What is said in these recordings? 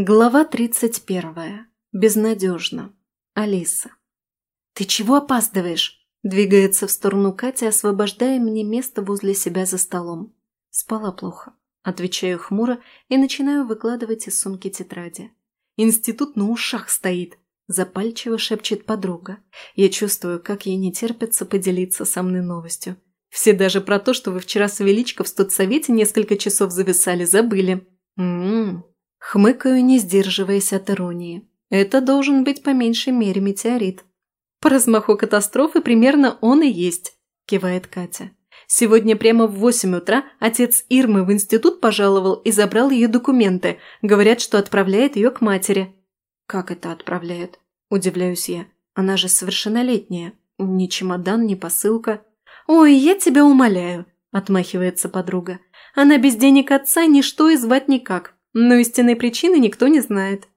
Глава 31. Безнадежно. Алиса. «Ты чего опаздываешь?» Двигается в сторону Кати, освобождая мне место возле себя за столом. Спала плохо. Отвечаю хмуро и начинаю выкладывать из сумки тетради. «Институт на ушах стоит», – запальчиво шепчет подруга. Я чувствую, как ей не терпится поделиться со мной новостью. Все даже про то, что вы вчера с Величко в студсовете несколько часов зависали, забыли. Ммм, Хмыкаю, не сдерживаясь от иронии. Это должен быть по меньшей мере метеорит. По размаху катастрофы примерно он и есть, кивает Катя. Сегодня прямо в восемь утра отец Ирмы в институт пожаловал и забрал ее документы. Говорят, что отправляет ее к матери. Как это отправляет? Удивляюсь я. Она же совершеннолетняя. Ни чемодан, ни посылка. Ой, я тебя умоляю, отмахивается подруга. Она без денег отца ничто и звать никак. Но истинной причины никто не знает.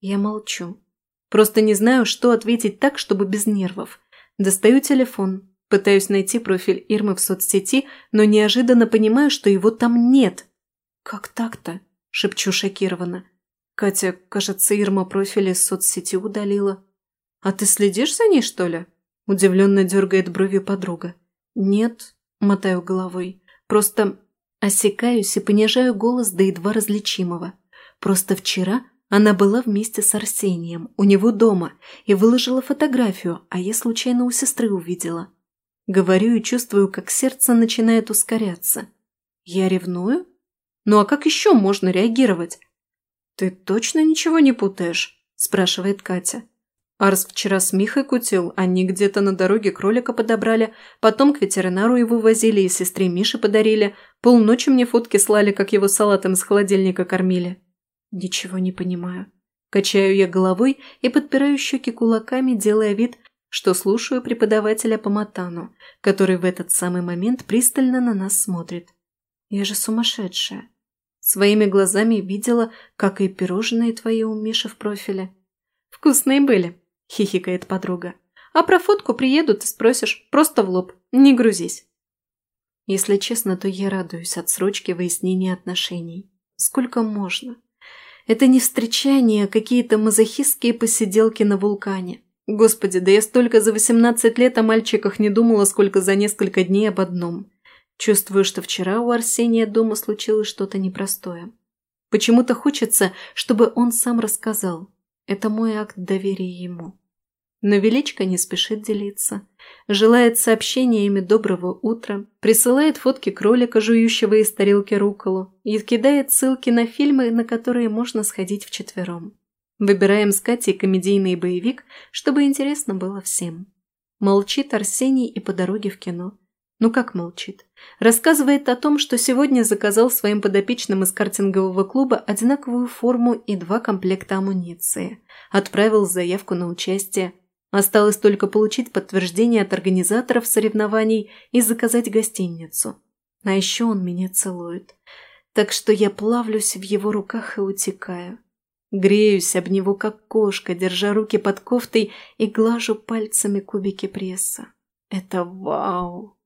Я молчу. Просто не знаю, что ответить так, чтобы без нервов. Достаю телефон, пытаюсь найти профиль Ирмы в соцсети, но неожиданно понимаю, что его там нет. «Как так-то?» – шепчу шокированно. Катя, кажется, Ирма профиль из соцсети удалила. «А ты следишь за ней, что ли?» – удивленно дергает бровью подруга. «Нет», – мотаю головой. «Просто Осекаюсь и понижаю голос до едва различимого. Просто вчера она была вместе с Арсением, у него дома, и выложила фотографию, а я случайно у сестры увидела. Говорю и чувствую, как сердце начинает ускоряться. Я ревную? Ну а как еще можно реагировать? «Ты точно ничего не путаешь?» – спрашивает Катя. Арс вчера с Михой кутил, они где-то на дороге кролика подобрали, потом к ветеринару его возили и сестре Миши подарили, полночи мне фотки слали, как его салатом из холодильника кормили. Ничего не понимаю. Качаю я головой и подпираю щеки кулаками, делая вид, что слушаю преподавателя по матану, который в этот самый момент пристально на нас смотрит. Я же сумасшедшая. Своими глазами видела, как и пирожные твои у Миши в профиле. Вкусные были, – хихикает подруга. «А про фотку приедут и спросишь, просто в лоб, не грузись». Если честно, то я радуюсь отсрочке выяснения отношений. Сколько можно? Это не встречание, а какие-то мазохистские посиделки на вулкане. Господи, да я столько за 18 лет о мальчиках не думала, сколько за несколько дней об одном. Чувствую, что вчера у Арсения дома случилось что-то непростое. Почему-то хочется, чтобы он сам рассказал. Это мой акт доверия ему. Но Величко не спешит делиться. Желает сообщениями доброго утра, присылает фотки кролика, жующего из тарелки руколу, и кидает ссылки на фильмы, на которые можно сходить вчетвером. Выбираем с Катей комедийный боевик, чтобы интересно было всем. Молчит Арсений и по дороге в кино. Ну как молчит? Рассказывает о том, что сегодня заказал своим подопечным из картингового клуба одинаковую форму и два комплекта амуниции. Отправил заявку на участие. Осталось только получить подтверждение от организаторов соревнований и заказать гостиницу. А еще он меня целует. Так что я плавлюсь в его руках и утекаю. Греюсь об него, как кошка, держа руки под кофтой и глажу пальцами кубики пресса. Это вау!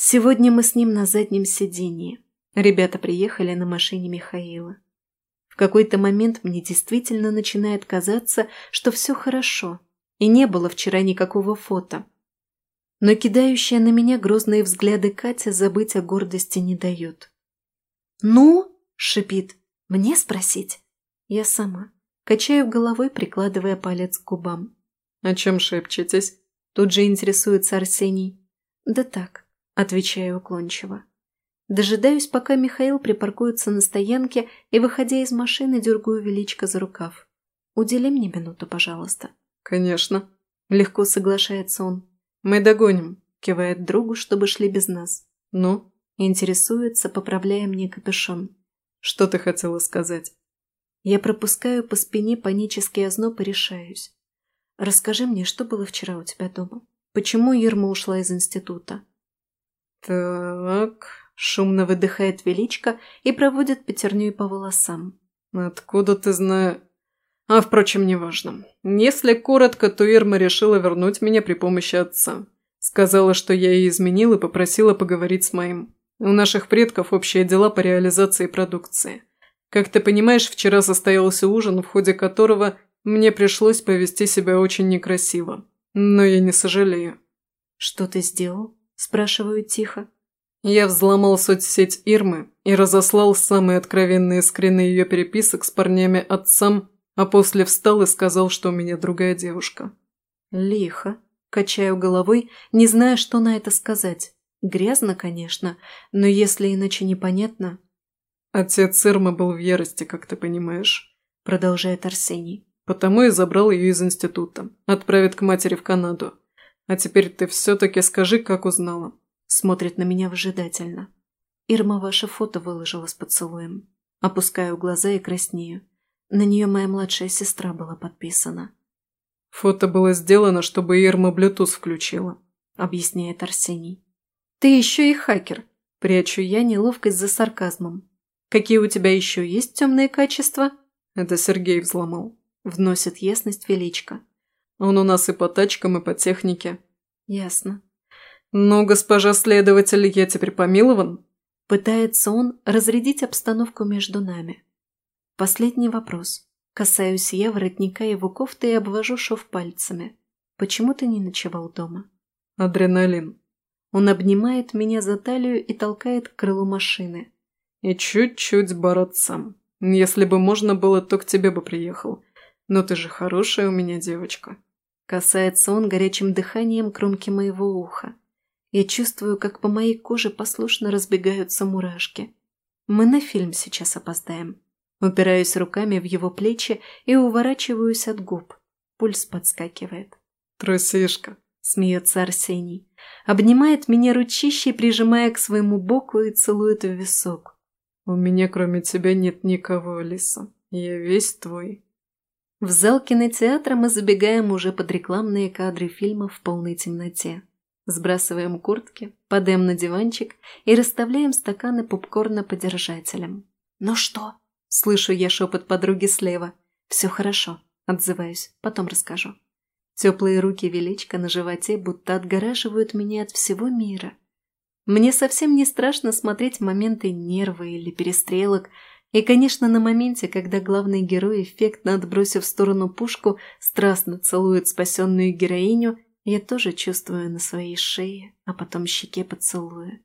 Сегодня мы с ним на заднем сиденье. Ребята приехали на машине Михаила. В какой-то момент мне действительно начинает казаться, что все хорошо, и не было вчера никакого фото. Но кидающая на меня грозные взгляды Катя забыть о гордости не дает. «Ну?» – шипит. «Мне спросить?» Я сама. Качаю головой, прикладывая палец к губам. «О чем шепчетесь?» Тут же интересуется Арсений. «Да так, Отвечаю уклончиво. Дожидаюсь, пока Михаил припаркуется на стоянке и, выходя из машины, дергаю Величко за рукав. «Удели мне минуту, пожалуйста». «Конечно». Легко соглашается он. «Мы догоним», – кивает другу, чтобы шли без нас. «Ну?» – интересуется, поправляя мне капюшон. «Что ты хотела сказать?» Я пропускаю по спине панический озноб и решаюсь. «Расскажи мне, что было вчера у тебя дома? Почему Ерма ушла из института?» «Так...» – шумно выдыхает Величко и проводит пятерней по волосам. «Откуда ты знаешь...» «А, впрочем, неважно. Если коротко, то Ирма решила вернуть меня при помощи отца. Сказала, что я ей изменил и попросила поговорить с моим. У наших предков общие дела по реализации продукции. Как ты понимаешь, вчера состоялся ужин, в ходе которого мне пришлось повести себя очень некрасиво. Но я не сожалею». «Что ты сделал?» – спрашиваю тихо. Я взломал соцсеть Ирмы и разослал самые откровенные скрины ее переписок с парнями отцам, а после встал и сказал, что у меня другая девушка. Лихо. Качаю головой, не зная, что на это сказать. Грязно, конечно, но если иначе непонятно... Отец Ирмы был в ярости, как ты понимаешь, продолжает Арсений. Потому и забрал ее из института. Отправит к матери в Канаду. А теперь ты все-таки скажи, как узнала. Смотрит на меня выжидательно. Ирма ваше фото выложила с поцелуем. Опускаю глаза и краснею. На нее моя младшая сестра была подписана. «Фото было сделано, чтобы Ирма Блютуз включила», — объясняет Арсений. «Ты еще и хакер», — прячу я неловкость за сарказмом. «Какие у тебя еще есть темные качества?» Это Сергей взломал. Вносит ясность Величко. Он у нас и по тачкам, и по технике. Ясно. Ну, госпожа следователь, я теперь помилован? Пытается он разрядить обстановку между нами. Последний вопрос. Касаюсь я воротника его кофты и обвожу шов пальцами. Почему ты не ночевал дома? Адреналин. Он обнимает меня за талию и толкает к крылу машины. И чуть-чуть бороться. Если бы можно было, то к тебе бы приехал. Но ты же хорошая у меня девочка. Касается он горячим дыханием кромки моего уха. Я чувствую, как по моей коже послушно разбегаются мурашки. Мы на фильм сейчас опоздаем. Упираюсь руками в его плечи и уворачиваюсь от губ. Пульс подскакивает. «Трусишка», — смеется Арсений. Обнимает меня ручищей, прижимая к своему боку и целует в висок. «У меня кроме тебя нет никого, Алиса. Я весь твой». В зал кинотеатра мы забегаем уже под рекламные кадры фильма в полной темноте. Сбрасываем куртки, падаем на диванчик и расставляем стаканы попкорна по держателям. «Ну что?» – слышу я шепот подруги слева. «Все хорошо», – отзываюсь, потом расскажу. Теплые руки величка на животе будто отгораживают меня от всего мира. Мне совсем не страшно смотреть моменты нервы или перестрелок, и, конечно, на моменте, когда главный герой, эффектно отбросив в сторону пушку, страстно целует спасенную героиню – я тоже чувствую на своей шее, а потом щеке поцелуя.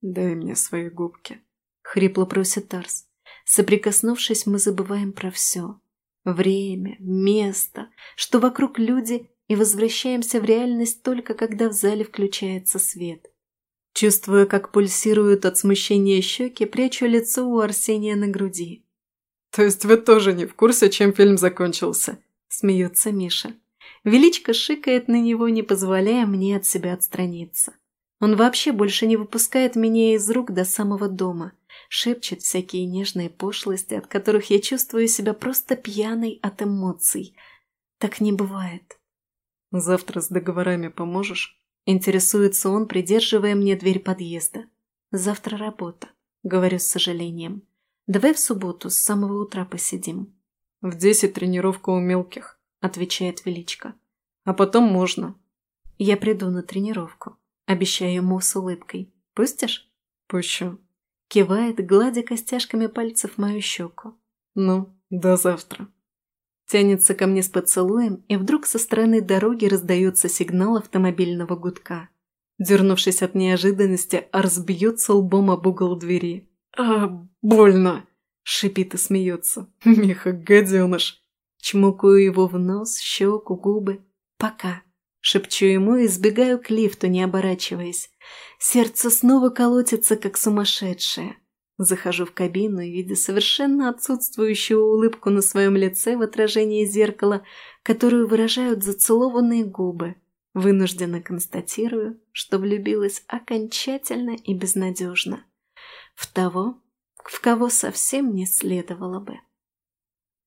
«Дай мне свои губки», — хрипло просит Тарс. Соприкоснувшись, мы забываем про все. Время, место, что вокруг люди, и возвращаемся в реальность только когда в зале включается свет. Чувствуя, как пульсируют от смущения щеки, прячу лицо у Арсения на груди. «То есть вы тоже не в курсе, чем фильм закончился?» – смеется Миша. Величко шикает на него, не позволяя мне от себя отстраниться. Он вообще больше не выпускает меня из рук до самого дома, шепчет всякие нежные пошлости, от которых я чувствую себя просто пьяной от эмоций. Так не бывает. «Завтра с договорами поможешь?» Интересуется он, придерживая мне дверь подъезда. «Завтра работа», — говорю с сожалением. «Давай в субботу с самого утра посидим». «В десять тренировка у мелких. – отвечает Величко. «А потом можно». «Я приду на тренировку», – обещаю ему с улыбкой. «Пустишь?» «Пущу». Кивает, гладя костяшками пальцев мою щеку. «Ну, до завтра». Тянется ко мне с поцелуем, и вдруг со стороны дороги раздается сигнал автомобильного гудка. Дернувшись от неожиданности, Арс бьется лбом об угол двери. «А, больно!» – шипит и смеется. «Миха, гаденыш!» Чмокаю его в нос, щеку, губы. «Пока!» Шепчу ему и сбегаю к лифту, не оборачиваясь. Сердце снова колотится, как сумасшедшее. Захожу в кабину и, видя совершенно отсутствующую улыбку на своем лице в отражении зеркала, которую выражают зацелованные губы, вынужденно констатирую, что влюбилась окончательно и безнадежно. В того, в кого совсем не следовало бы.